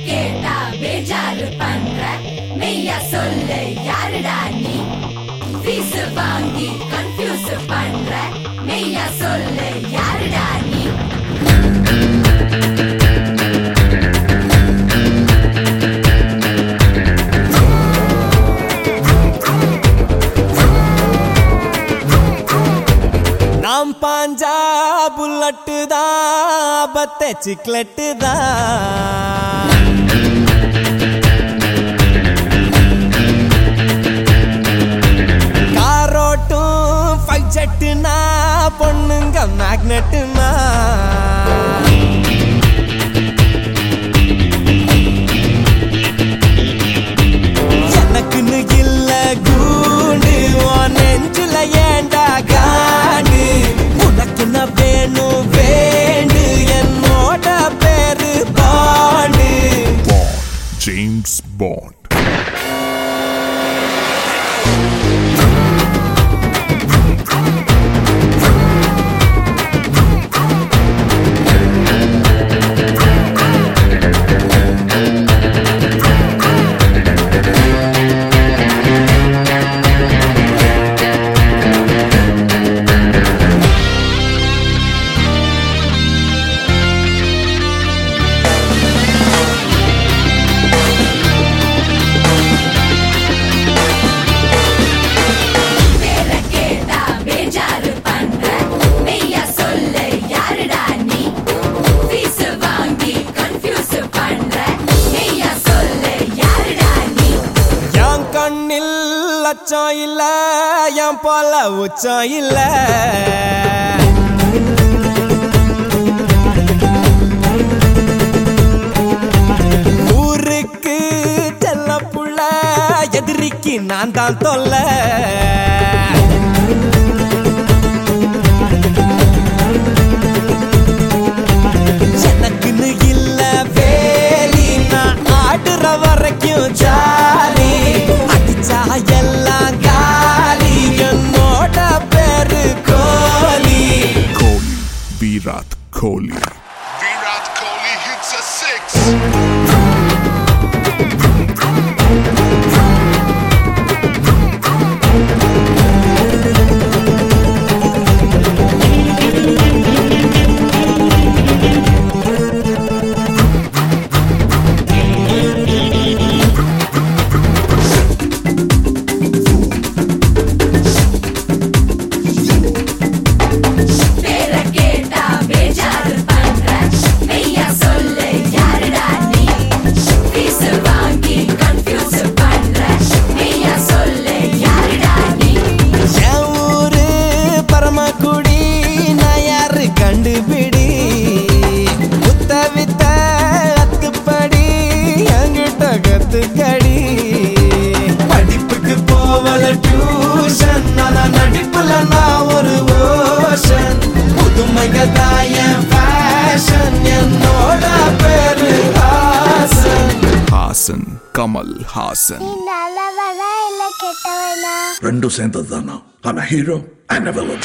கேட்டா பேஜாரு பண்ற மெய்யா சொல்லு யாருடா நீ? ஃபீஸ் வாங்கி கன்ஃபியூஸ் பண்ற மெய்யா சொல்லு யாருடா நீ? புல்லட்டு தான் பத்த சிக்லட்டு தான் James Bond. அச்சம் இல்ல என் போல உச்சம் இல்ல. ஊருக்கு செல்ல புள்ள எதிரிக்கு நான் தான் தொல்லை. Virat Kohli. Virat Kohli hits a six. Haasan Kamal Haasan. ரெண்டும் சேர்ந்தது தானா ஹீரோ அண்ட் வில்லன்